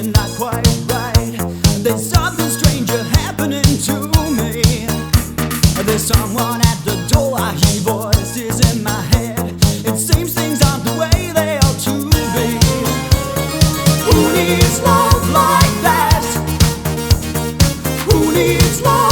not quite right. There's something happening to me. There's someone at the door, I hear voices in my head. It seems things aren't the way they ought to be. Who needs love like that? Who needs love?